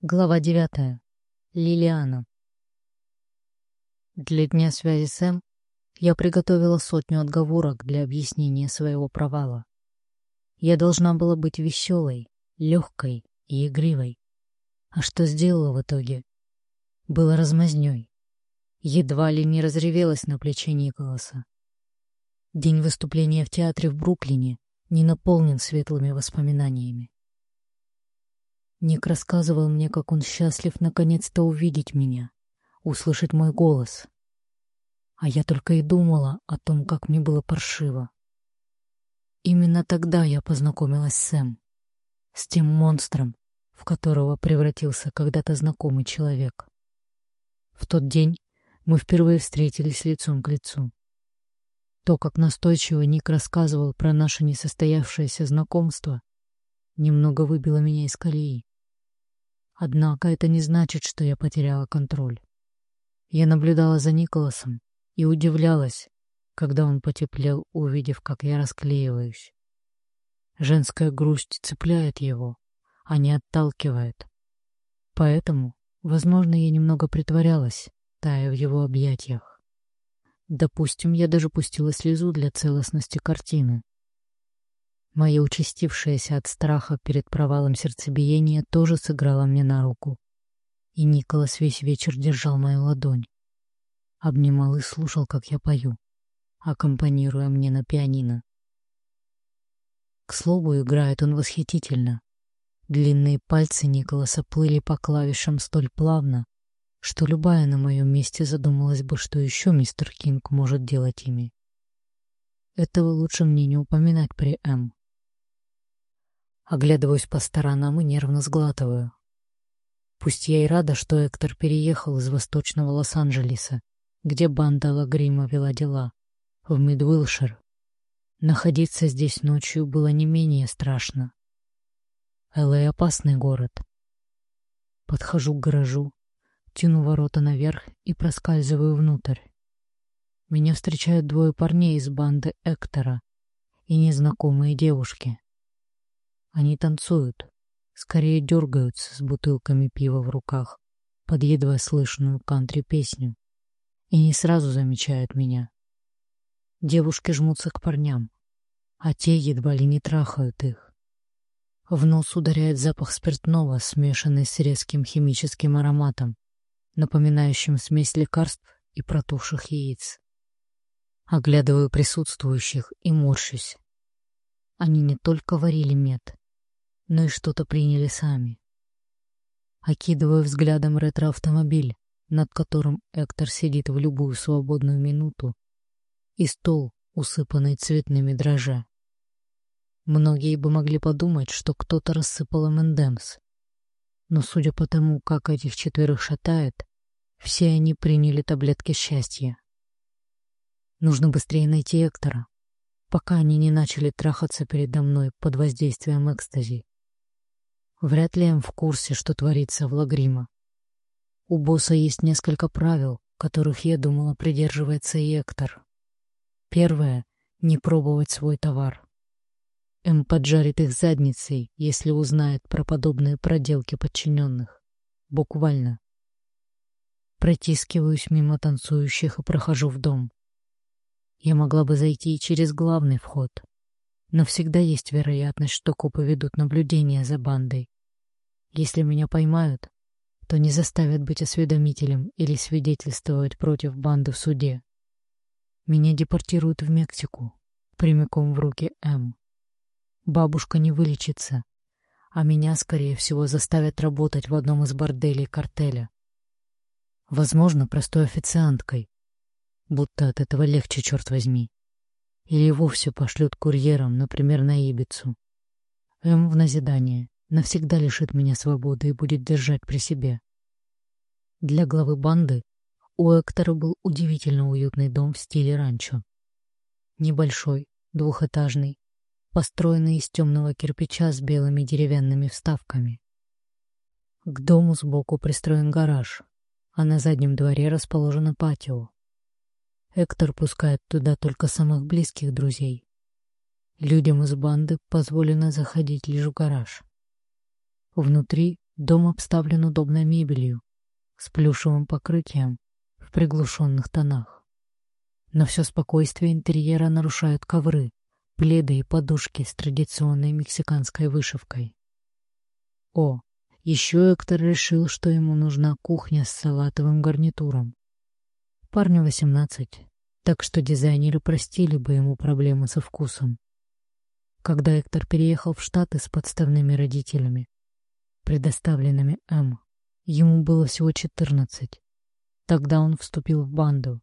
Глава девятая. Лилиана. Для дня связи с Эм я приготовила сотню отговорок для объяснения своего провала. Я должна была быть веселой, легкой и игривой. А что сделала в итоге? Было размазнёй. Едва ли не разревелась на плече Николаса. День выступления в театре в Бруклине не наполнен светлыми воспоминаниями. Ник рассказывал мне, как он счастлив наконец-то увидеть меня, услышать мой голос. А я только и думала о том, как мне было паршиво. Именно тогда я познакомилась с Сэм, с тем монстром, в которого превратился когда-то знакомый человек. В тот день мы впервые встретились лицом к лицу. То, как настойчиво Ник рассказывал про наше несостоявшееся знакомство, немного выбило меня из колеи. Однако это не значит, что я потеряла контроль. Я наблюдала за Николасом и удивлялась, когда он потеплел, увидев, как я расклеиваюсь. Женская грусть цепляет его, а не отталкивает. Поэтому, возможно, я немного притворялась, тая в его объятиях. Допустим, я даже пустила слезу для целостности картины. Мое участившееся от страха перед провалом сердцебиение тоже сыграло мне на руку. И Николас весь вечер держал мою ладонь. Обнимал и слушал, как я пою, аккомпанируя мне на пианино. К слову, играет он восхитительно. Длинные пальцы Николаса плыли по клавишам столь плавно, что любая на моем месте задумалась бы, что еще мистер Кинг может делать ими. Этого лучше мне не упоминать при М. Оглядываюсь по сторонам и нервно сглатываю. Пусть я и рада, что Эктор переехал из восточного Лос-Анджелеса, где банда Лагрима вела дела, в Мидуилшир. Находиться здесь ночью было не менее страшно. Элэй — опасный город. Подхожу к гаражу, тяну ворота наверх и проскальзываю внутрь. Меня встречают двое парней из банды Эктора и незнакомые девушки. Они танцуют, скорее дергаются с бутылками пива в руках под едва слышную кантри-песню и не сразу замечают меня. Девушки жмутся к парням, а те едва ли не трахают их. В нос ударяет запах спиртного, смешанный с резким химическим ароматом, напоминающим смесь лекарств и протухших яиц. Оглядываю присутствующих и морщусь. Они не только варили мед, но и что-то приняли сами. Окидываю взглядом ретро-автомобиль, над которым Эктор сидит в любую свободную минуту, и стол, усыпанный цветными дрожжа. Многие бы могли подумать, что кто-то рассыпал МНДМС. Но судя по тому, как этих четверых шатает, все они приняли таблетки счастья. Нужно быстрее найти Эктора, пока они не начали трахаться передо мной под воздействием экстази. Вряд ли он в курсе, что творится в Лагрима. У босса есть несколько правил, которых, я думала, придерживается и Эктор. Первое — не пробовать свой товар. М поджарит их задницей, если узнает про подобные проделки подчиненных. Буквально. Протискиваюсь мимо танцующих и прохожу в дом. Я могла бы зайти через главный вход, но всегда есть вероятность, что копы ведут наблюдение за бандой. Если меня поймают, то не заставят быть осведомителем или свидетельствовать против банды в суде. Меня депортируют в Мексику, прямиком в руки М. Бабушка не вылечится, а меня, скорее всего, заставят работать в одном из борделей картеля. Возможно, простой официанткой, будто от этого легче, черт возьми. Или вовсе пошлют курьером, например, на Ибицу. М в назидание навсегда лишит меня свободы и будет держать при себе. Для главы банды у Эктора был удивительно уютный дом в стиле ранчо. Небольшой, двухэтажный, построенный из темного кирпича с белыми деревянными вставками. К дому сбоку пристроен гараж, а на заднем дворе расположено патио. Эктор пускает туда только самых близких друзей. Людям из банды позволено заходить лишь в гараж. Внутри Дом обставлен удобной мебелью, с плюшевым покрытием в приглушенных тонах. Но все спокойствие интерьера нарушают ковры, пледы и подушки с традиционной мексиканской вышивкой. О, еще Эктор решил, что ему нужна кухня с салатовым гарнитуром. Парню 18, так что дизайнеры простили бы ему проблемы со вкусом. Когда Эктор переехал в Штаты с подставными родителями, предоставленными М, ему было всего 14. Тогда он вступил в банду.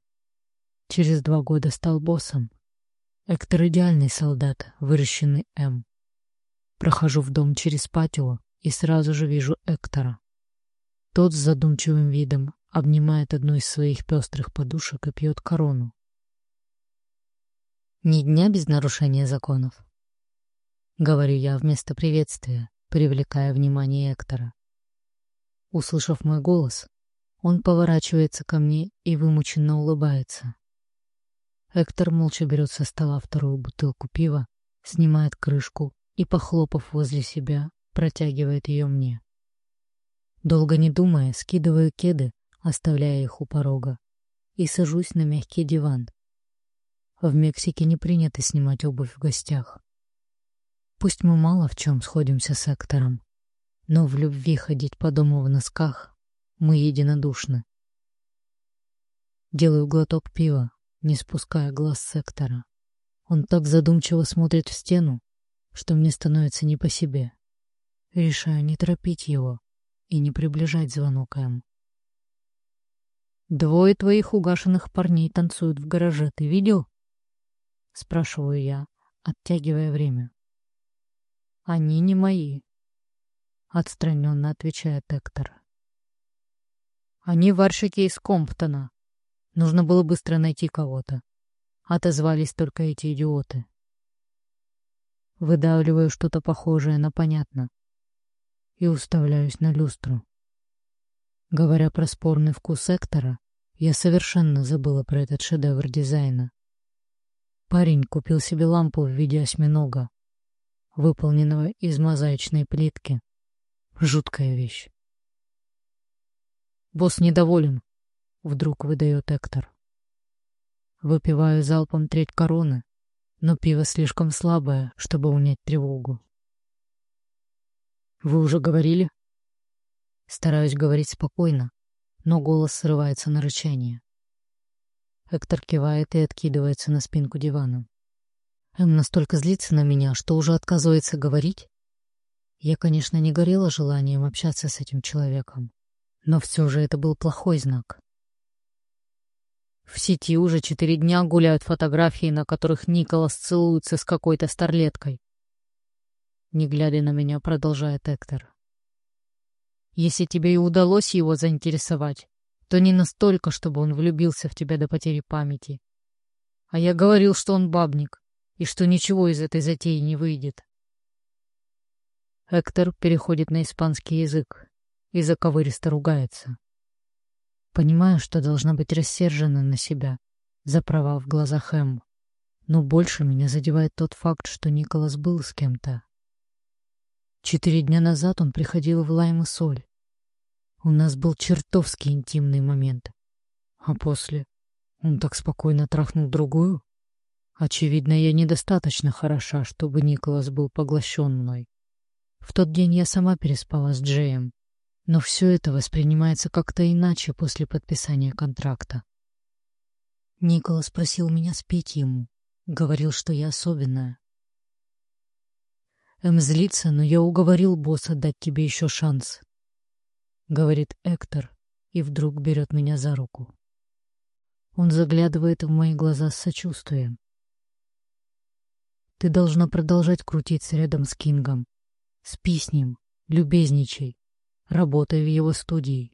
Через два года стал боссом. Эктор идеальный солдат, выращенный М. Прохожу в дом через патио и сразу же вижу Эктора. Тот с задумчивым видом обнимает одну из своих пестрых подушек и пьет корону. Ни дня без нарушения законов. Говорю я вместо приветствия, привлекая внимание Эктора. Услышав мой голос, он поворачивается ко мне и вымученно улыбается. Эктор молча берет со стола вторую бутылку пива, снимает крышку и, похлопав возле себя, протягивает ее мне. Долго не думая, скидываю кеды, оставляя их у порога, и сажусь на мягкий диван. В Мексике не принято снимать обувь в гостях. Пусть мы мало в чем сходимся с Эктором, но в любви ходить по дому в носках мы единодушны. Делаю глоток пива, не спуская глаз сектора. Он так задумчиво смотрит в стену, что мне становится не по себе. Решаю не торопить его и не приближать звонок М. «Двое твоих угашенных парней танцуют в гараже, ты видел?» Спрашиваю я, оттягивая время. «Они не мои», — отстраненно отвечает Эктор. «Они варщики из Комптона. Нужно было быстро найти кого-то. Отозвались только эти идиоты. Выдавливаю что-то похожее на понятно и уставляюсь на люстру. Говоря про спорный вкус сектора, я совершенно забыла про этот шедевр дизайна. Парень купил себе лампу в виде осьминога, выполненного из мозаичной плитки. Жуткая вещь. Босс недоволен, Вдруг выдает Эктор. Выпиваю залпом треть короны, но пиво слишком слабое, чтобы унять тревогу. «Вы уже говорили?» Стараюсь говорить спокойно, но голос срывается на рычание. Эктор кивает и откидывается на спинку дивана. Эм настолько злится на меня, что уже отказывается говорить. Я, конечно, не горела желанием общаться с этим человеком, но все же это был плохой знак. В сети уже четыре дня гуляют фотографии, на которых Николас целуется с какой-то старлеткой. Не глядя на меня, продолжает Эктор. Если тебе и удалось его заинтересовать, то не настолько, чтобы он влюбился в тебя до потери памяти. А я говорил, что он бабник, и что ничего из этой затеи не выйдет. Эктор переходит на испанский язык и заковыристо ругается. Понимаю, что должна быть рассержена на себя за права в глазах Эм. Но больше меня задевает тот факт, что Николас был с кем-то. Четыре дня назад он приходил в Лайм и Соль. У нас был чертовски интимный момент. А после он так спокойно трахнул другую. Очевидно, я недостаточно хороша, чтобы Николас был поглощен мной. В тот день я сама переспала с Джеем, но все это воспринимается как-то иначе после подписания контракта. Николас просил меня спеть ему. Говорил, что я особенная. Эм злится, но я уговорил босса дать тебе еще шанс. Говорит Эктор и вдруг берет меня за руку. Он заглядывает в мои глаза с сочувствием. Ты должна продолжать крутиться рядом с Кингом. Спи с ним, любезничай. Работай в его студии.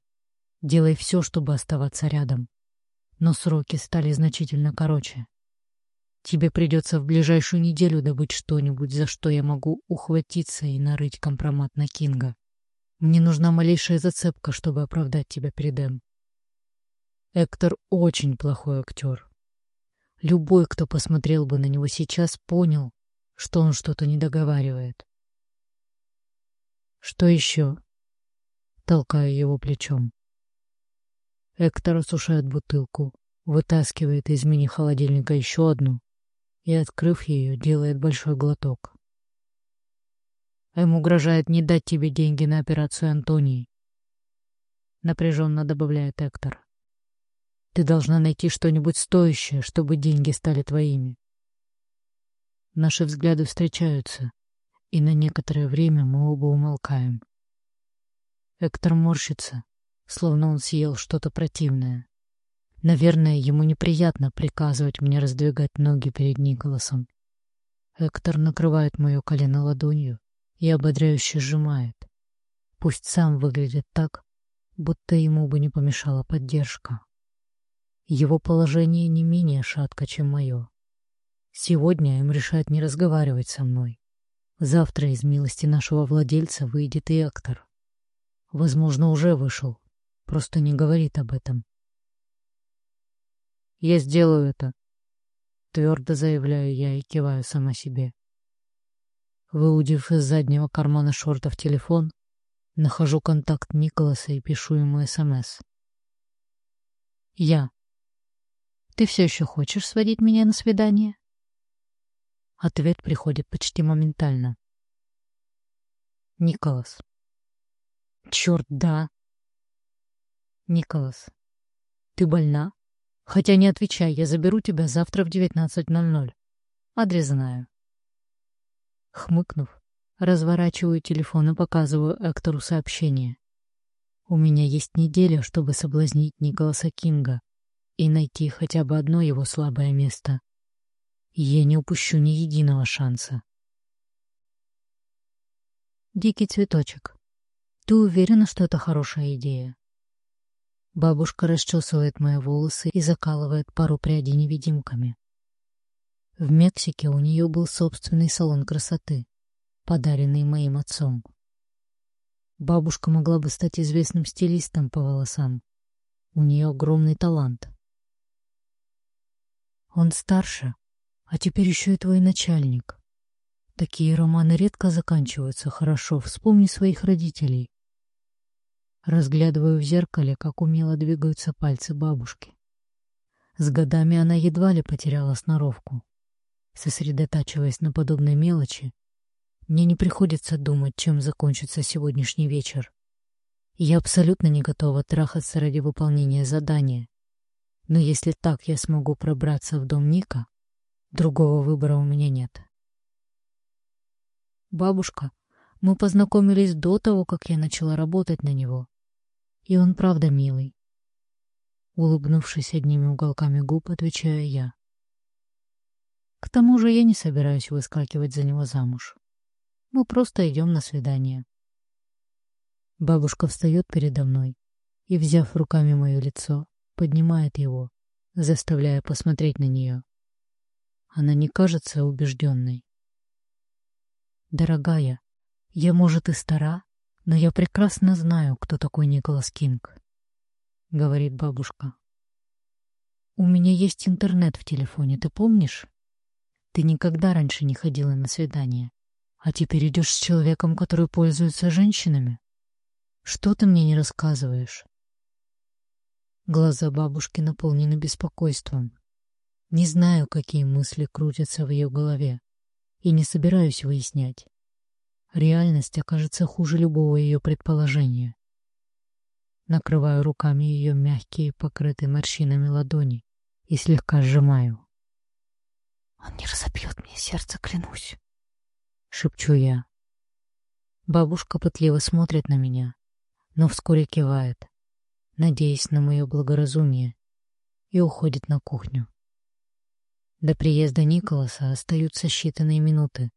Делай все, чтобы оставаться рядом. Но сроки стали значительно короче. Тебе придется в ближайшую неделю добыть что-нибудь, за что я могу ухватиться и нарыть компромат на Кинга. Мне нужна малейшая зацепка, чтобы оправдать тебя перед Эм. Эктор очень плохой актер. Любой, кто посмотрел бы на него сейчас, понял, что он что-то не договаривает. Что еще? толкаю его плечом. Эктор осушает бутылку, вытаскивает из мини-холодильника еще одну и, открыв ее, делает большой глоток. Ему угрожает не дать тебе деньги на операцию Антонии. Напряженно добавляет Эктор. Ты должна найти что-нибудь стоящее, чтобы деньги стали твоими. Наши взгляды встречаются, и на некоторое время мы оба умолкаем. Эктор морщится, словно он съел что-то противное. Наверное, ему неприятно приказывать мне раздвигать ноги перед Николасом. Эктор накрывает мое колено ладонью и ободряюще сжимает. Пусть сам выглядит так, будто ему бы не помешала поддержка. Его положение не менее шатко, чем мое. Сегодня им решает не разговаривать со мной. Завтра из милости нашего владельца выйдет и актор. Возможно, уже вышел, просто не говорит об этом. «Я сделаю это», — твердо заявляю я и киваю сама себе. Выудив из заднего кармана шортов телефон, нахожу контакт Николаса и пишу ему СМС. «Я. Ты все еще хочешь сводить меня на свидание?» Ответ приходит почти моментально. Николас. Черт, да. Николас. Ты больна? Хотя не отвечай, я заберу тебя завтра в 19.00. Адрес знаю. Хмыкнув, разворачиваю телефон и показываю Эктору сообщение. У меня есть неделя, чтобы соблазнить Николаса Кинга и найти хотя бы одно его слабое место. Я не упущу ни единого шанса. Дикий цветочек. Ты уверена, что это хорошая идея? Бабушка расчесывает мои волосы и закалывает пару прядей невидимками. В Мексике у нее был собственный салон красоты, подаренный моим отцом. Бабушка могла бы стать известным стилистом по волосам. У нее огромный талант. Он старше, а теперь еще и твой начальник. Такие романы редко заканчиваются хорошо. Вспомни своих родителей. Разглядываю в зеркале, как умело двигаются пальцы бабушки. С годами она едва ли потеряла сноровку. Сосредотачиваясь на подобной мелочи, мне не приходится думать, чем закончится сегодняшний вечер. Я абсолютно не готова трахаться ради выполнения задания. Но если так я смогу пробраться в дом Ника, Другого выбора у меня нет. Бабушка, мы познакомились до того, как я начала работать на него. И он правда милый. Улыбнувшись одними уголками губ, отвечаю я. К тому же я не собираюсь выскакивать за него замуж. Мы просто идем на свидание. Бабушка встает передо мной и, взяв руками мое лицо, поднимает его, заставляя посмотреть на нее. Она не кажется убежденной. «Дорогая, я, может, и стара, но я прекрасно знаю, кто такой Николас Кинг», — говорит бабушка. «У меня есть интернет в телефоне, ты помнишь? Ты никогда раньше не ходила на свидание, а теперь идешь с человеком, который пользуется женщинами. Что ты мне не рассказываешь?» Глаза бабушки наполнены беспокойством. Не знаю, какие мысли крутятся в ее голове, и не собираюсь выяснять. Реальность окажется хуже любого ее предположения. Накрываю руками ее мягкие, покрытые морщинами ладони и слегка сжимаю. «Он не разобьет мне сердце, клянусь!» — шепчу я. Бабушка пытливо смотрит на меня, но вскоре кивает, надеясь на мое благоразумие, и уходит на кухню. До приезда Николаса остаются считанные минуты.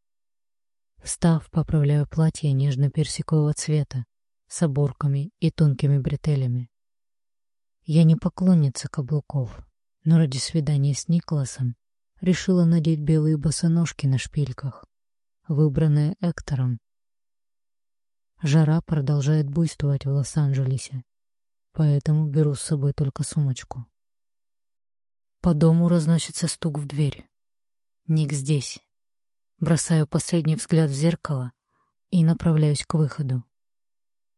Встав, поправляю платье нежно-персикового цвета с оборками и тонкими бретелями. Я не поклонница каблуков, но ради свидания с Николасом решила надеть белые босоножки на шпильках, выбранные Эктором. Жара продолжает буйствовать в Лос-Анджелесе, поэтому беру с собой только сумочку. По дому разносится стук в дверь. Ник здесь. Бросаю последний взгляд в зеркало и направляюсь к выходу.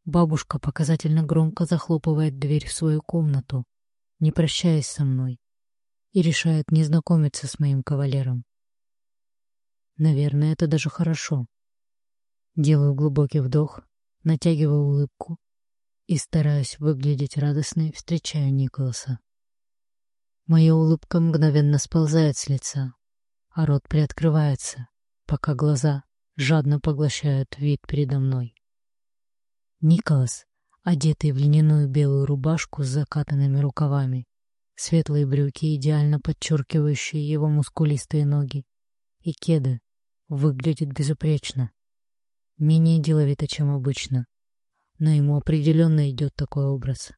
Бабушка показательно громко захлопывает дверь в свою комнату, не прощаясь со мной, и решает не знакомиться с моим кавалером. Наверное, это даже хорошо. Делаю глубокий вдох, натягиваю улыбку и, стараясь выглядеть радостной, встречаю Николаса. Моя улыбка мгновенно сползает с лица, а рот приоткрывается, пока глаза жадно поглощают вид передо мной. Николас, одетый в льняную белую рубашку с закатанными рукавами, светлые брюки, идеально подчеркивающие его мускулистые ноги, и кеды, выглядит безупречно. Менее деловито, чем обычно, но ему определенно идет такой образ.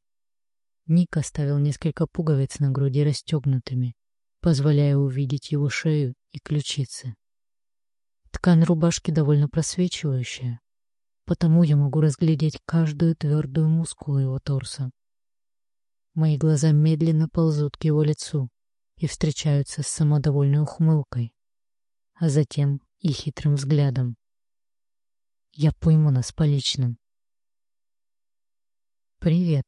Ник оставил несколько пуговиц на груди расстегнутыми, позволяя увидеть его шею и ключицы. Ткань рубашки довольно просвечивающая, потому я могу разглядеть каждую твердую мускулу его торса. Мои глаза медленно ползут к его лицу и встречаются с самодовольной ухмылкой, а затем и хитрым взглядом. Я пойму нас по личным. «Привет»,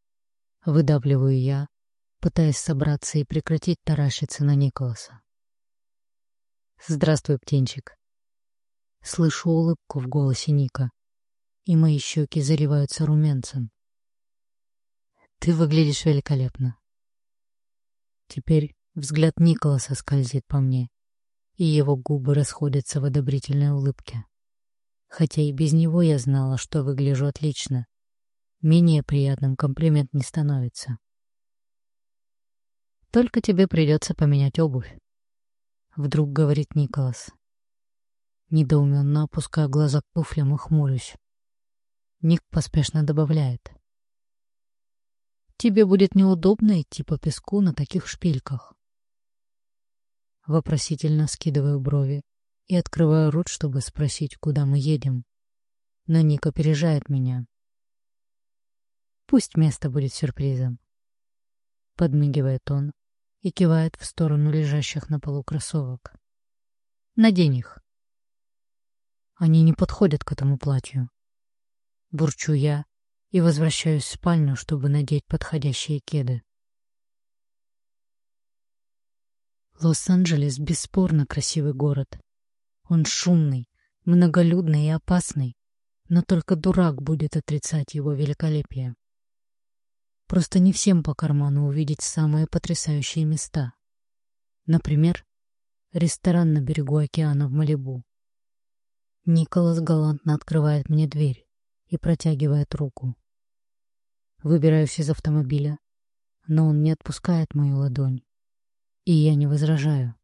— выдавливаю я, пытаясь собраться и прекратить таращиться на Николаса. «Здравствуй, птенчик». Слышу улыбку в голосе Ника, и мои щеки заливаются румянцем. «Ты выглядишь великолепно». Теперь взгляд Николаса скользит по мне, и его губы расходятся в одобрительной улыбке. Хотя и без него я знала, что выгляжу отлично. Менее приятным комплимент не становится. Только тебе придется поменять обувь. Вдруг говорит Николас. Недоуменно опуская глаза к туфлям и хмурюсь. Ник поспешно добавляет. Тебе будет неудобно идти по песку на таких шпильках. Вопросительно скидываю брови и открываю рот, чтобы спросить, куда мы едем. Но Ник опережает меня. Пусть место будет сюрпризом. Подмигивает он, и кивает в сторону лежащих на полу кроссовок. «Надень их». Они не подходят к этому платью. Бурчу я и возвращаюсь в спальню, чтобы надеть подходящие кеды. Лос-Анджелес бесспорно красивый город. Он шумный, многолюдный и опасный, но только дурак будет отрицать его великолепие. Просто не всем по карману увидеть самые потрясающие места. Например, ресторан на берегу океана в Малибу. Николас галантно открывает мне дверь и протягивает руку. Выбираюсь из автомобиля, но он не отпускает мою ладонь, и я не возражаю.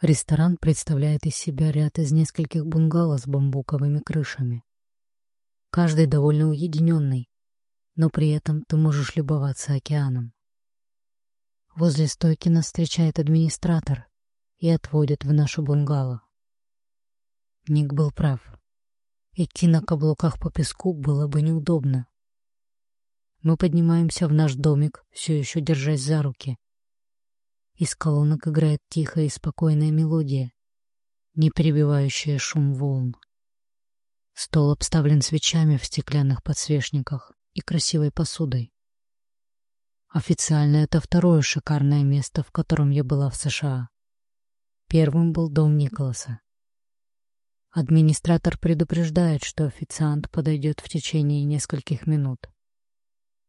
Ресторан представляет из себя ряд из нескольких бунгало с бамбуковыми крышами. Каждый довольно уединенный, но при этом ты можешь любоваться океаном. Возле стойки нас встречает администратор и отводит в нашу бунгало. Ник был прав. Идти на каблуках по песку было бы неудобно. Мы поднимаемся в наш домик, все еще держась за руки. Из колонок играет тихая и спокойная мелодия, не перебивающая шум волн. Стол обставлен свечами в стеклянных подсвечниках и красивой посудой. Официально это второе шикарное место, в котором я была в США. Первым был дом Николаса. Администратор предупреждает, что официант подойдет в течение нескольких минут.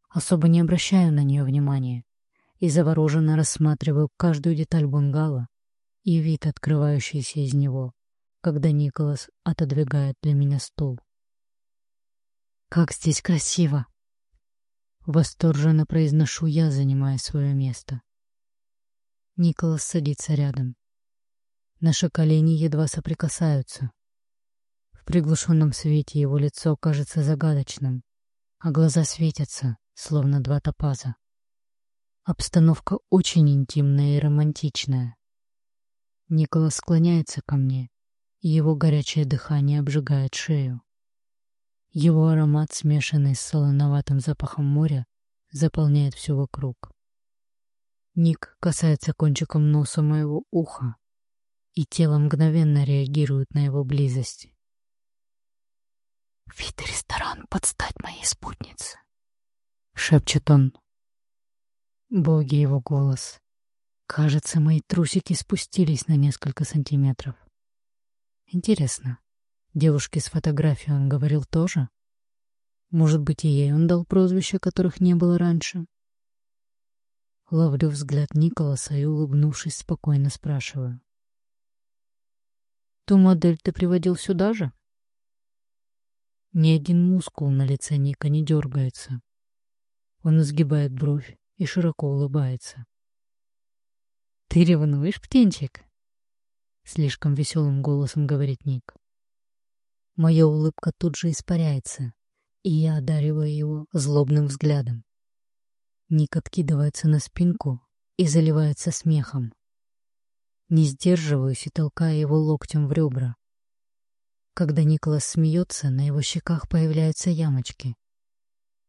Особо не обращаю на нее внимания и завороженно рассматриваю каждую деталь бунгало и вид, открывающийся из него, когда Николас отодвигает для меня стул. «Как здесь красиво!» Восторженно произношу я, занимая свое место. Николас садится рядом. Наши колени едва соприкасаются. В приглушенном свете его лицо кажется загадочным, а глаза светятся, словно два топаза. Обстановка очень интимная и романтичная. Николас склоняется ко мне, и его горячее дыхание обжигает шею. Его аромат, смешанный с солоноватым запахом моря, заполняет все вокруг. Ник касается кончиком носа моего уха, и тело мгновенно реагирует на его близость. Вид ресторан под стать моей спутнице. Шепчет он. Боги его голос. Кажется, мои трусики спустились на несколько сантиметров. Интересно, девушке с фотографией он говорил тоже? Может быть, и ей он дал прозвища, которых не было раньше? Ловлю взгляд Николаса и, улыбнувшись, спокойно спрашиваю. «Ту модель ты приводил сюда же?» Ни один мускул на лице Ника не дергается. Он изгибает бровь и широко улыбается. «Ты ревнуешь, птенчик?» Слишком веселым голосом говорит Ник. Моя улыбка тут же испаряется, и я одариваю его злобным взглядом. Ник откидывается на спинку и заливается смехом. Не сдерживаюсь и толкаю его локтем в ребра. Когда Николас смеется, на его щеках появляются ямочки.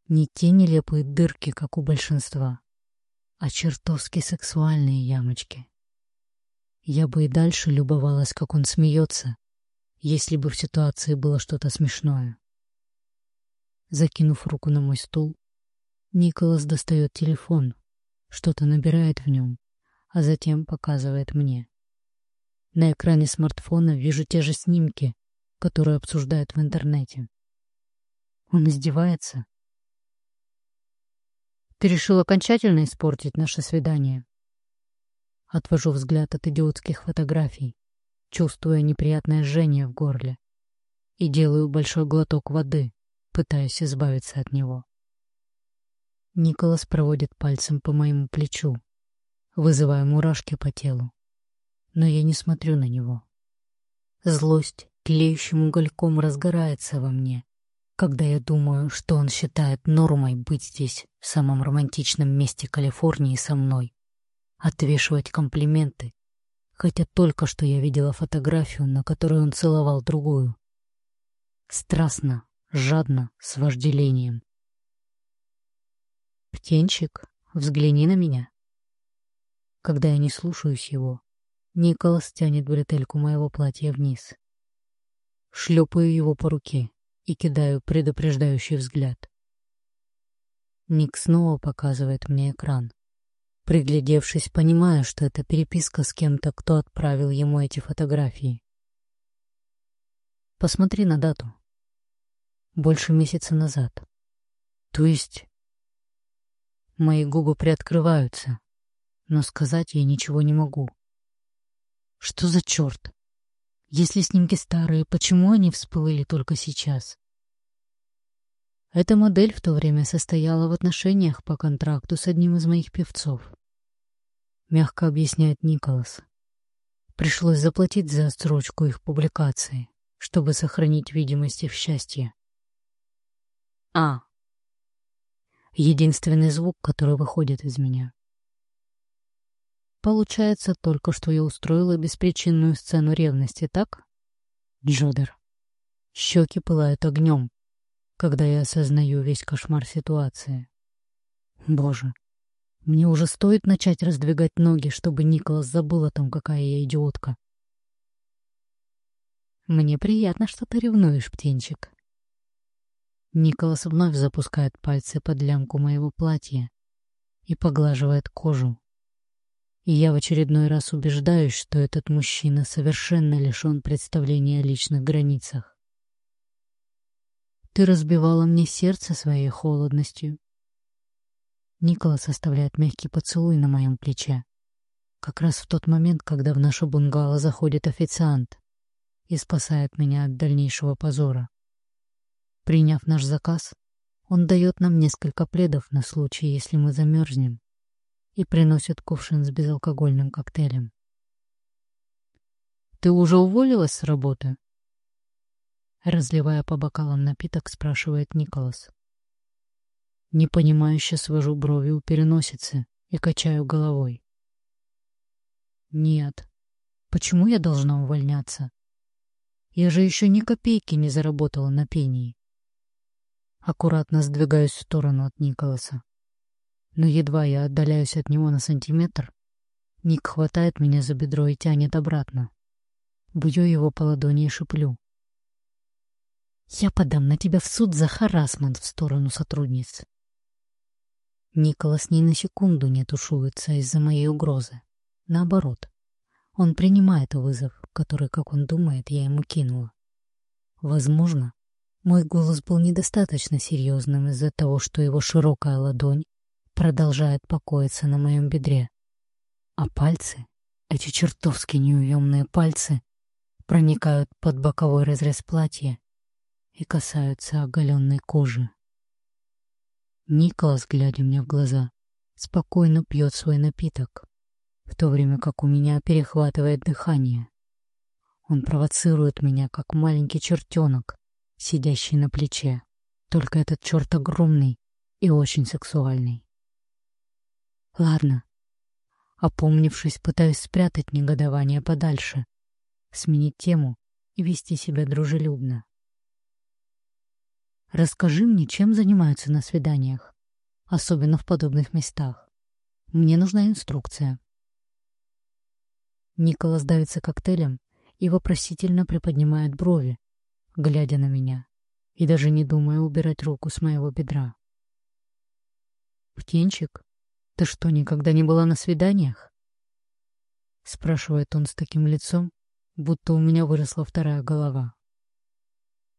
Не те нелепые дырки, как у большинства, а чертовски сексуальные ямочки. Я бы и дальше любовалась, как он смеется, если бы в ситуации было что-то смешное. Закинув руку на мой стул, Николас достает телефон, что-то набирает в нем, а затем показывает мне. На экране смартфона вижу те же снимки, которые обсуждают в интернете. Он издевается. Ты решил окончательно испортить наше свидание? Отвожу взгляд от идиотских фотографий, чувствуя неприятное жжение в горле, и делаю большой глоток воды, пытаясь избавиться от него. Николас проводит пальцем по моему плечу, вызывая мурашки по телу. Но я не смотрю на него. Злость тлеющим угольком разгорается во мне, когда я думаю, что он считает нормой быть здесь, в самом романтичном месте Калифорнии со мной, отвешивать комплименты, хотя только что я видела фотографию, на которой он целовал другую. Страстно, жадно, с вожделением. «Птенчик, взгляни на меня». Когда я не слушаюсь его, Николас тянет бретельку моего платья вниз. Шлепаю его по руке и кидаю предупреждающий взгляд. Ник снова показывает мне экран. Приглядевшись, понимаю, что это переписка с кем-то, кто отправил ему эти фотографии. Посмотри на дату. Больше месяца назад. То есть... Мои губы приоткрываются, но сказать я ничего не могу. Что за черт? Если снимки старые, почему они всплыли только сейчас? Эта модель в то время состояла в отношениях по контракту с одним из моих певцов. Мягко объясняет Николас. Пришлось заплатить за отсрочку их публикации, чтобы сохранить видимость их счастья. А. Единственный звук, который выходит из меня. Получается, только что я устроила беспричинную сцену ревности, так? Джодер. Щеки пылают огнем, когда я осознаю весь кошмар ситуации. Боже, мне уже стоит начать раздвигать ноги, чтобы Николас забыл о том, какая я идиотка. Мне приятно, что ты ревнуешь, птенчик. Николас вновь запускает пальцы под лямку моего платья и поглаживает кожу, и я в очередной раз убеждаюсь, что этот мужчина совершенно лишен представления о личных границах. Ты разбивала мне сердце своей холодностью. Николас оставляет мягкий поцелуй на моем плече. Как раз в тот момент, когда в нашу бунгало заходит официант и спасает меня от дальнейшего позора. Приняв наш заказ, он дает нам несколько пледов на случай, если мы замерзнем и приносит кувшин с безалкогольным коктейлем. «Ты уже уволилась с работы?» Разливая по бокалам напиток, спрашивает Николас. Непонимающе свожу брови у переносицы и качаю головой. «Нет. Почему я должна увольняться? Я же еще ни копейки не заработала на пении». Аккуратно сдвигаюсь в сторону от Николаса но едва я отдаляюсь от него на сантиметр, Ник хватает меня за бедро и тянет обратно. Бью его по ладони и шиплю. Я подам на тебя в суд за харасмент в сторону сотрудниц. Николас ни на секунду не тушуется из-за моей угрозы. Наоборот, он принимает вызов, который, как он думает, я ему кинула. Возможно, мой голос был недостаточно серьезным из-за того, что его широкая ладонь продолжает покоиться на моем бедре. А пальцы, эти чертовски неуемные пальцы, проникают под боковой разрез платья и касаются оголенной кожи. Николас, глядя мне в глаза, спокойно пьет свой напиток, в то время как у меня перехватывает дыхание. Он провоцирует меня, как маленький чертенок, сидящий на плече. Только этот черт огромный и очень сексуальный. Ладно. Опомнившись, пытаюсь спрятать негодование подальше, сменить тему и вести себя дружелюбно. Расскажи мне, чем занимаются на свиданиях, особенно в подобных местах. Мне нужна инструкция. Николас давится коктейлем и вопросительно приподнимает брови, глядя на меня, и даже не думая убирать руку с моего бедра. «Птенчик, ты что, никогда не была на свиданиях?» Спрашивает он с таким лицом, будто у меня выросла вторая голова.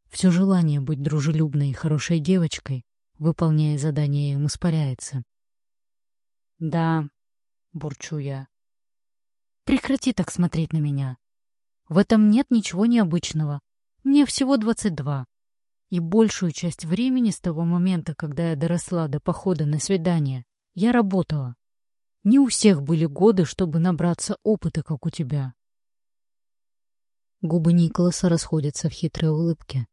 Все желание быть дружелюбной и хорошей девочкой, выполняя задания, им испаряется. «Да», — бурчу я. «Прекрати так смотреть на меня. В этом нет ничего необычного. Мне всего двадцать два. И большую часть времени с того момента, когда я доросла до похода на свидание, я работала. Не у всех были годы, чтобы набраться опыта, как у тебя. Губы Николаса расходятся в хитрой улыбке.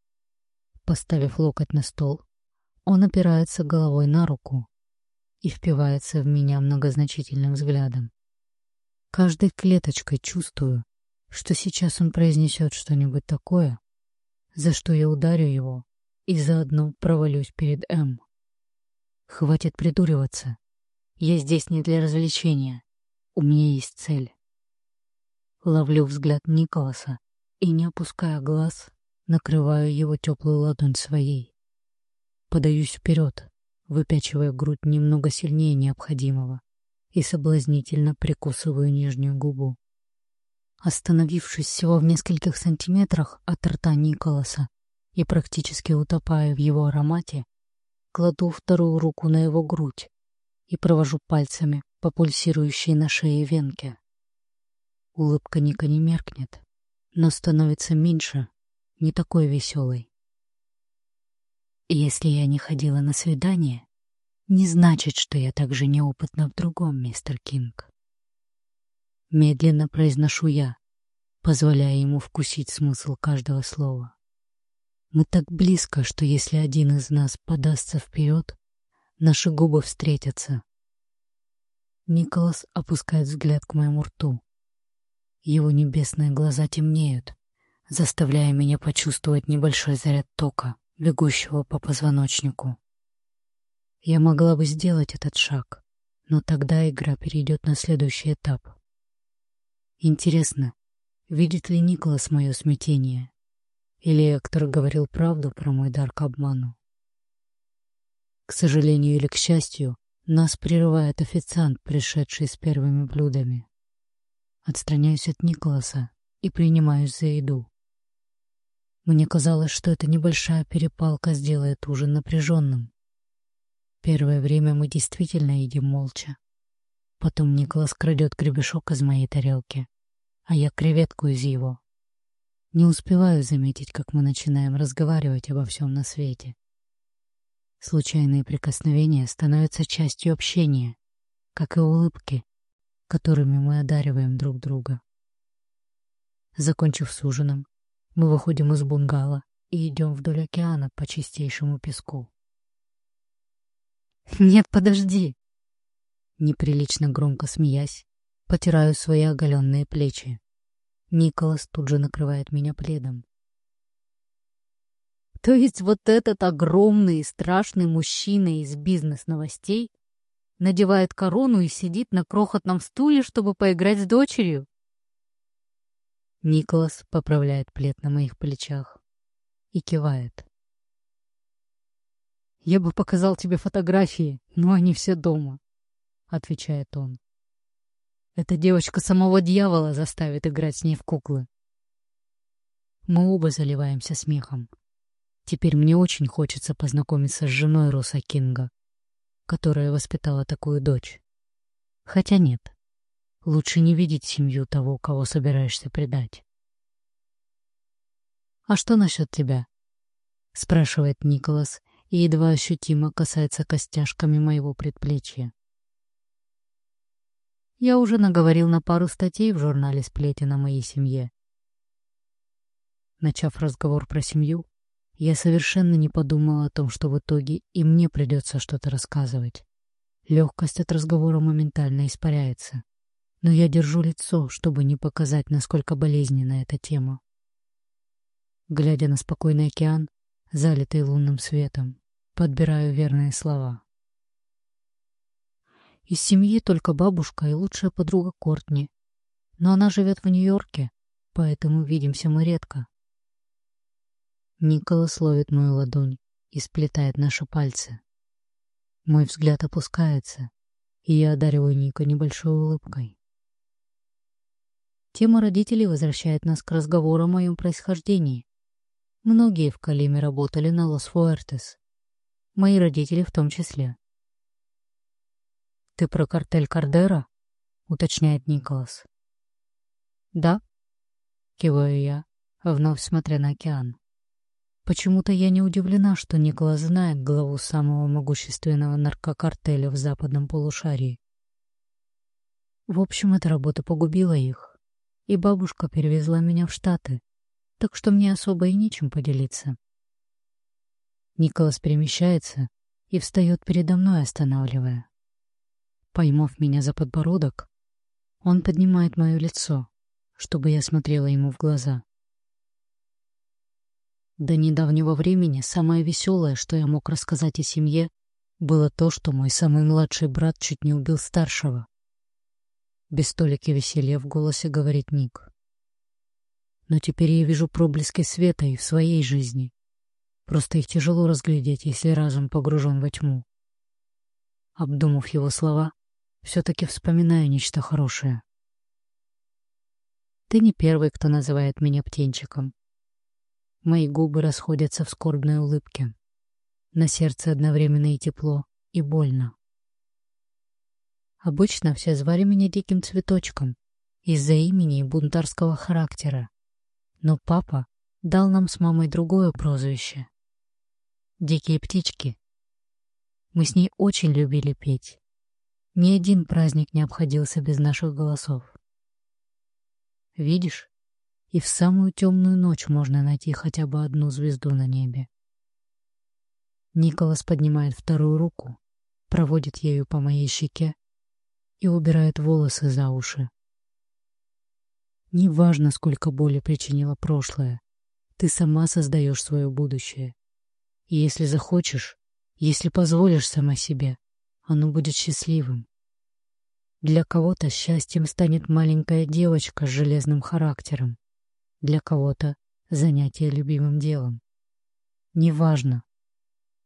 Поставив локоть на стол, он опирается головой на руку и впивается в меня многозначительным взглядом. Каждой клеточкой чувствую, что сейчас он произнесет что-нибудь такое, за что я ударю его и заодно провалюсь перед М. Хватит придуриваться. Я здесь не для развлечения. У меня есть цель. Ловлю взгляд Николаса и, не опуская глаз, накрываю его теплую ладонь своей. Подаюсь вперед, выпячивая грудь немного сильнее необходимого и соблазнительно прикусываю нижнюю губу. Остановившись всего в нескольких сантиметрах от рта Николаса и практически утопая в его аромате, кладу вторую руку на его грудь и провожу пальцами по пульсирующей на шее венке. Улыбка Ника не меркнет, но становится меньше не такой веселой. Если я не ходила на свидание, не значит, что я так же неопытна в другом, мистер Кинг. Медленно произношу я, позволяя ему вкусить смысл каждого слова. Мы так близко, что если один из нас подастся вперед, наши губы встретятся. Николас опускает взгляд к моему рту. Его небесные глаза темнеют, заставляя меня почувствовать небольшой заряд тока, бегущего по позвоночнику. Я могла бы сделать этот шаг, но тогда игра перейдет на следующий этап. Интересно, видит ли Николас мое смятение? Или Эктор говорил правду про мой дар к обману? К сожалению или к счастью, нас прерывает официант, пришедший с первыми блюдами. Отстраняюсь от Николаса и принимаюсь за еду. Мне казалось, что эта небольшая перепалка сделает ужин напряженным. Первое время мы действительно едим молча. Потом Николас крадет гребешок из моей тарелки, а я креветку из его. Не успеваю заметить, как мы начинаем разговаривать обо всем на свете. Случайные прикосновения становятся частью общения, как и улыбки, которыми мы одариваем друг друга. Закончив с ужином, мы выходим из бунгало и идем вдоль океана по чистейшему песку. «Нет, подожди!» Неприлично громко смеясь, потираю свои оголенные плечи. Николас тут же накрывает меня пледом. То есть вот этот огромный и страшный мужчина из бизнес-новостей надевает корону и сидит на крохотном стуле, чтобы поиграть с дочерью? Николас поправляет плед на моих плечах. и кивает. «Я бы показал тебе фотографии, но они все дома», — отвечает он. «Эта девочка самого дьявола заставит играть с ней в куклы». Мы оба заливаемся смехом. Теперь мне очень хочется познакомиться с женой Роса Кинга, которая воспитала такую дочь. Хотя нет, лучше не видеть семью того, кого собираешься предать. «А что насчет тебя?» — спрашивает Николас и едва ощутимо касается костяшками моего предплечья. Я уже наговорил на пару статей в журнале «Сплетен» о моей семье. Начав разговор про семью, я совершенно не подумала о том, что в итоге и мне придется что-то рассказывать. Легкость от разговора моментально испаряется. Но я держу лицо, чтобы не показать, насколько болезненна эта тема. Глядя на спокойный океан, залитый лунным светом, подбираю верные слова. Из семьи только бабушка и лучшая подруга Кортни. Но она живет в Нью-Йорке, поэтому видимся мы редко. Николас ловит мою ладонь и сплетает наши пальцы. Мой взгляд опускается, и я одариваю Ника небольшой улыбкой. Тема родителей возвращает нас к разговору о моем происхождении. Многие в Калиме работали на Лос-Фуэртес. Мои родители в том числе. «Ты про картель Кардера?» — уточняет Николас. «Да», — киваю я, вновь смотря на океан. Почему-то я не удивлена, что Николас знает главу самого могущественного наркокартеля в западном полушарии. В общем, эта работа погубила их, и бабушка перевезла меня в Штаты, так что мне особо и нечем поделиться. Николас перемещается и встает передо мной, останавливая. Поймав меня за подбородок, он поднимает мое лицо, чтобы я смотрела ему в глаза. До недавнего времени самое веселое, что я мог рассказать о семье, было то, что мой самый младший брат чуть не убил старшего. Без столики веселья в голосе говорит Ник. Но теперь я вижу проблески света и в своей жизни. Просто их тяжело разглядеть, если разум погружен во тьму. Обдумав его слова, все-таки вспоминаю нечто хорошее. Ты не первый, кто называет меня птенчиком. Мои губы расходятся в скорбной улыбке. На сердце одновременно и тепло, и больно. Обычно все звали меня диким цветочком из-за имени и бунтарского характера. Но папа дал нам с мамой другое прозвище. Дикие птички. Мы с ней очень любили петь. Ни один праздник не обходился без наших голосов. Видишь, и в самую темную ночь можно найти хотя бы одну звезду на небе. Николас поднимает вторую руку, проводит ею по моей щеке и убирает волосы за уши. Неважно, сколько боли причинило прошлое, ты сама создаешь свое будущее. И если захочешь, если позволишь сама себе, оно будет счастливым. Для кого-то счастьем станет маленькая девочка с железным характером, для кого-то занятие любимым делом. Неважно.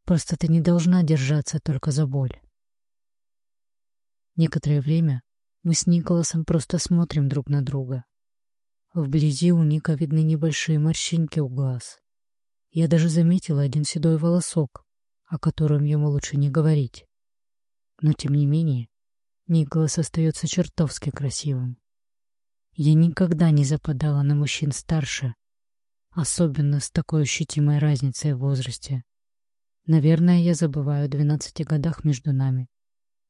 Просто ты не должна держаться только за боль. Некоторое время мы с Николасом просто смотрим друг на друга. Вблизи у Ника видны небольшие морщинки у глаз. Я даже заметила один седой волосок, о котором ему лучше не говорить. Но тем не менее, Николас остается чертовски красивым. Я никогда не западала на мужчин старше, особенно с такой ощутимой разницей в возрасте. Наверное, я забываю о двенадцати годах между нами,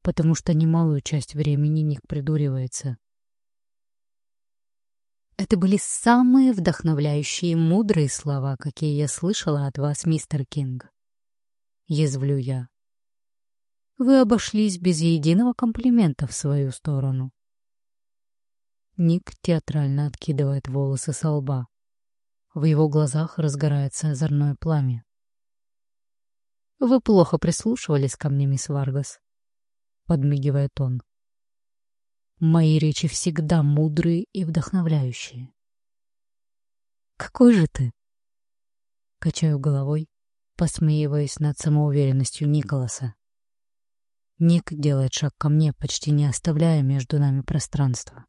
потому что немалую часть времени Ник придуривается. Это были самые вдохновляющие мудрые слова, какие я слышала от вас, мистер Кинг. Язвлю я. Вы обошлись без единого комплимента в свою сторону. Ник театрально откидывает волосы со лба. В его глазах разгорается озорное пламя. «Вы плохо прислушивались ко мне, мисс Варгас», — подмигивает он. «Мои речи всегда мудрые и вдохновляющие». «Какой же ты?» Качаю головой, посмеиваясь над самоуверенностью Николаса. Ник делает шаг ко мне, почти не оставляя между нами пространства.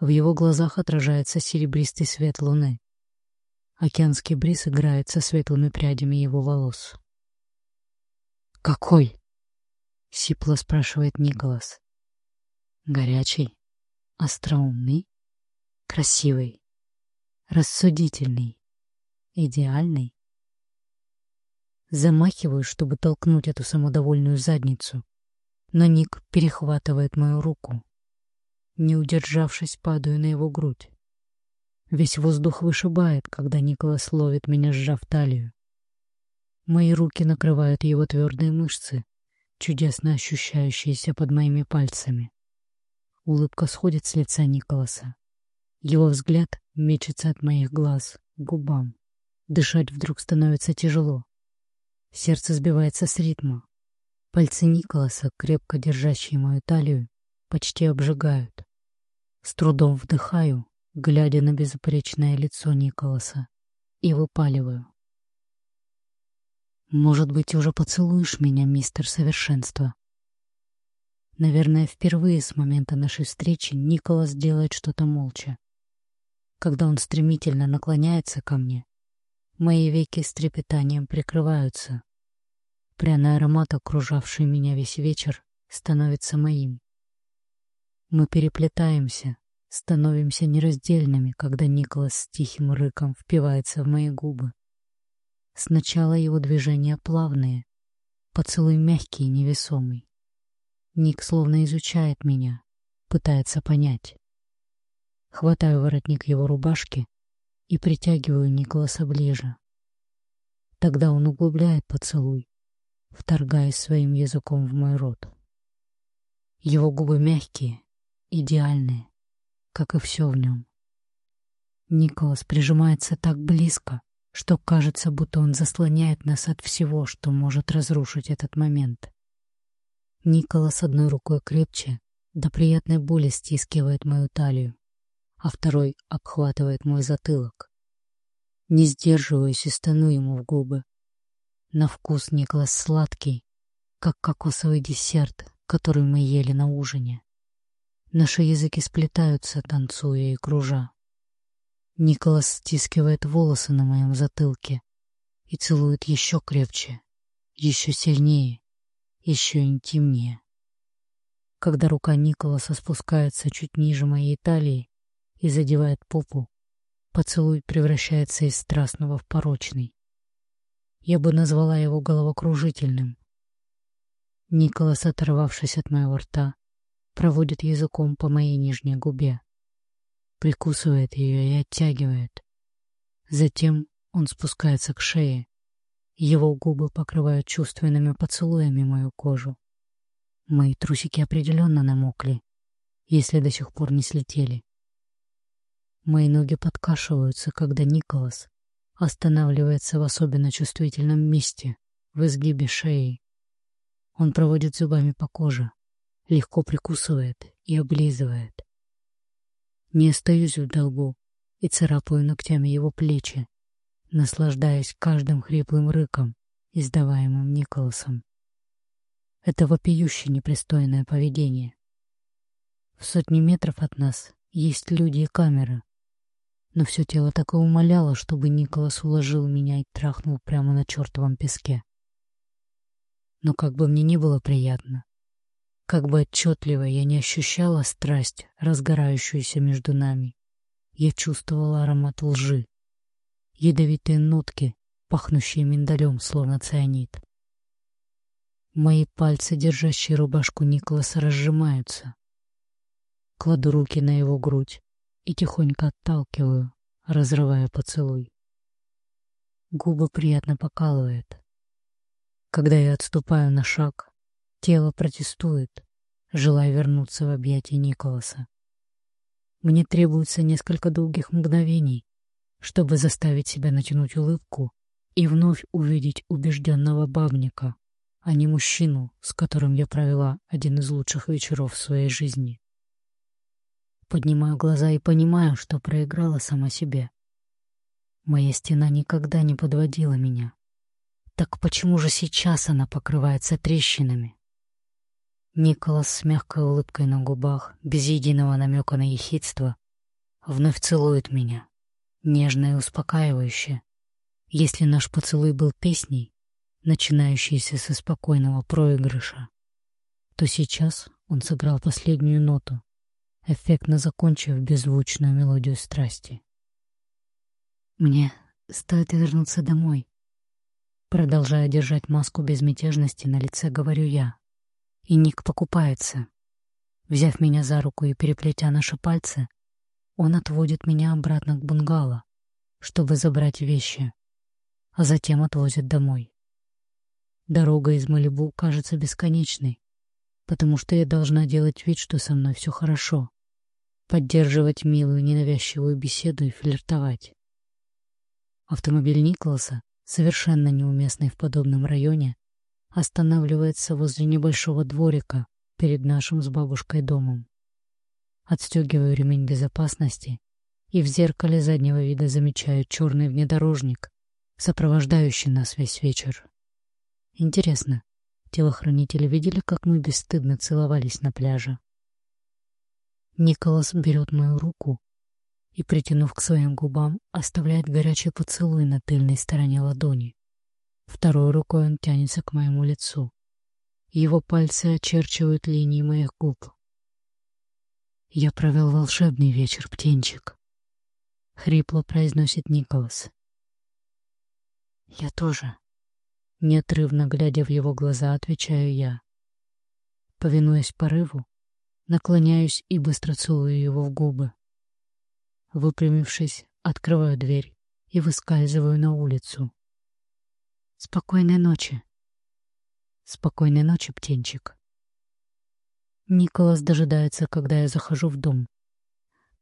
В его глазах отражается серебристый свет луны. Океанский бриз играет со светлыми прядями его волос. «Какой?» — сипло спрашивает Николас. «Горячий, остроумный, красивый, рассудительный, идеальный». Замахиваюсь, чтобы толкнуть эту самодовольную задницу, но Ник перехватывает мою руку. Не удержавшись, падаю на его грудь. Весь воздух вышибает, когда Николас ловит меня, сжав талию. Мои руки накрывают его твердые мышцы, чудесно ощущающиеся под моими пальцами. Улыбка сходит с лица Николаса. Его взгляд мечется от моих глаз к губам. Дышать вдруг становится тяжело. Сердце сбивается с ритма. Пальцы Николаса, крепко держащие мою талию, почти обжигают. С трудом вдыхаю, глядя на безупречное лицо Николаса, и выпаливаю. «Может быть, уже поцелуешь меня, мистер Совершенство?» Наверное, впервые с момента нашей встречи Николас делает что-то молча. Когда он стремительно наклоняется ко мне, мои веки с трепетанием прикрываются. Пряный аромат, окружавший меня весь вечер, становится моим. Мы переплетаемся, становимся нераздельными, когда Николас с тихим рыком впивается в мои губы. Сначала его движения плавные, поцелуй мягкий и невесомый. Ник словно изучает меня, пытается понять. Хватаю воротник его рубашки и притягиваю Николаса ближе. Тогда он углубляет поцелуй, вторгаясь своим языком в мой рот. Его губы мягкие, идеальные, как и все в нем. Николас прижимается так близко, что кажется, будто он заслоняет нас от всего, что может разрушить этот момент. Николас одной рукой крепче, до приятной боли стискивает мою талию, а второй обхватывает мой затылок. Не сдерживаюсь и стану ему в губы. На вкус Николас сладкий, как кокосовый десерт, который мы ели на ужине. Наши языки сплетаются, танцуя и кружа. Николас стискивает волосы на моем затылке и целует еще крепче, еще сильнее, еще интимнее. Когда рука Николаса спускается чуть ниже моей талии и задевает попу, поцелуй превращается из страстного в порочный. Я бы назвала его головокружительным. Николас, оторвавшись от моего рта, проводит языком по моей нижней губе, прикусывает ее и оттягивает. Затем он спускается к шее. Его губы покрывают чувственными поцелуями мою кожу. Мои трусики определенно намокли, если до сих пор не слетели. Мои ноги подкашиваются, когда Николас останавливается в особенно чувствительном месте, в изгибе шеи. Он проводит зубами по коже, легко прикусывает и облизывает. Не остаюсь в долгу и царапаю ногтями его плечи, наслаждаясь каждым хриплым рыком, издаваемым Николасом. Это вопиюще непристойное поведение. В сотни метров от нас есть люди и камеры, но все тело так и умоляло, чтобы Николас уложил меня и трахнул прямо на чертовом песке. Но как бы мне ни было приятно, как бы отчетливо я не ощущала страсть, разгорающуюся между нами, я чувствовала аромат лжи, ядовитые нотки, пахнущие миндалем, словно цианид. Мои пальцы, держащие рубашку Николаса, разжимаются. Кладу руки на его грудь и тихонько отталкиваю, разрывая поцелуй. Губы приятно покалывает. Когда я отступаю на шаг, Тело протестует, желая вернуться в объятия Николаса. Мне требуется несколько долгих мгновений, чтобы заставить себя натянуть улыбку и вновь увидеть убежденного бабника, а не мужчину, с которым я провела один из лучших вечеров в своей жизни. Поднимаю глаза и понимаю, что проиграла сама себе. Моя стена никогда не подводила меня. Так почему же сейчас она покрывается трещинами? Николас с мягкой улыбкой на губах, без единого намека на ехидство, вновь целует меня, нежно и успокаивающе. Если наш поцелуй был песней, начинающейся со спокойного проигрыша, то сейчас он сыграл последнюю ноту, эффектно закончив беззвучную мелодию страсти. Мне стоит вернуться домой. Продолжая держать маску безмятежности на лице, говорю я. И Ник покупается. Взяв меня за руку и переплетя наши пальцы, он отводит меня обратно к бунгало, чтобы забрать вещи, а затем отвозит домой. Дорога из Малибу кажется бесконечной, потому что я должна делать вид, что со мной все хорошо, поддерживать милую ненавязчивую беседу и флиртовать. Автомобиль Николаса, совершенно неуместный в подобном районе, останавливается возле небольшого дворика перед нашим с бабушкой домом. Отстегиваю ремень безопасности и в зеркале заднего вида замечаю черный внедорожник, сопровождающий нас весь вечер. Интересно, телохранители видели, как мы бесстыдно целовались на пляже? Николас берет мою руку и, притянув к своим губам, оставляет горячий поцелуй на тыльной стороне ладони. Второй рукой он тянется к моему лицу. Его пальцы очерчивают линии моих губ. «Я провел волшебный вечер, птенчик», — хрипло произносит Николас. «Я тоже», — неотрывно глядя в его глаза, отвечаю я. Повинуясь порыву, наклоняюсь и быстро целую его в губы. Выпрямившись, открываю дверь и выскальзываю на улицу. Спокойной ночи. Спокойной ночи, птенчик. Николас дожидается, когда я захожу в дом.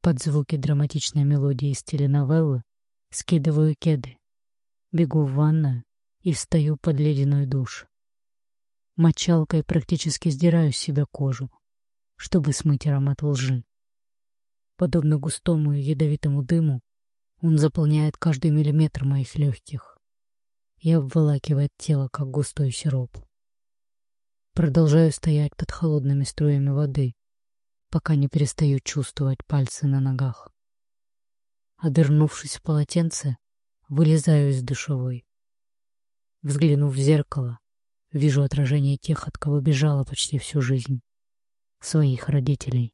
Под звуки драматичной мелодии из теленовеллы скидываю кеды, бегу в ванную и встаю под ледяной душ. Мочалкой практически сдираю с себя кожу, чтобы смыть аромат лжи. Подобно густому и ядовитому дыму, он заполняет каждый миллиметр моих легких и обволакивает тело, как густой сироп. Продолжаю стоять под холодными струями воды, пока не перестаю чувствовать пальцы на ногах. Обернувшись в полотенце, вылезаю из душевой. Взглянув в зеркало, вижу отражение тех, от кого бежала почти всю жизнь. Своих родителей.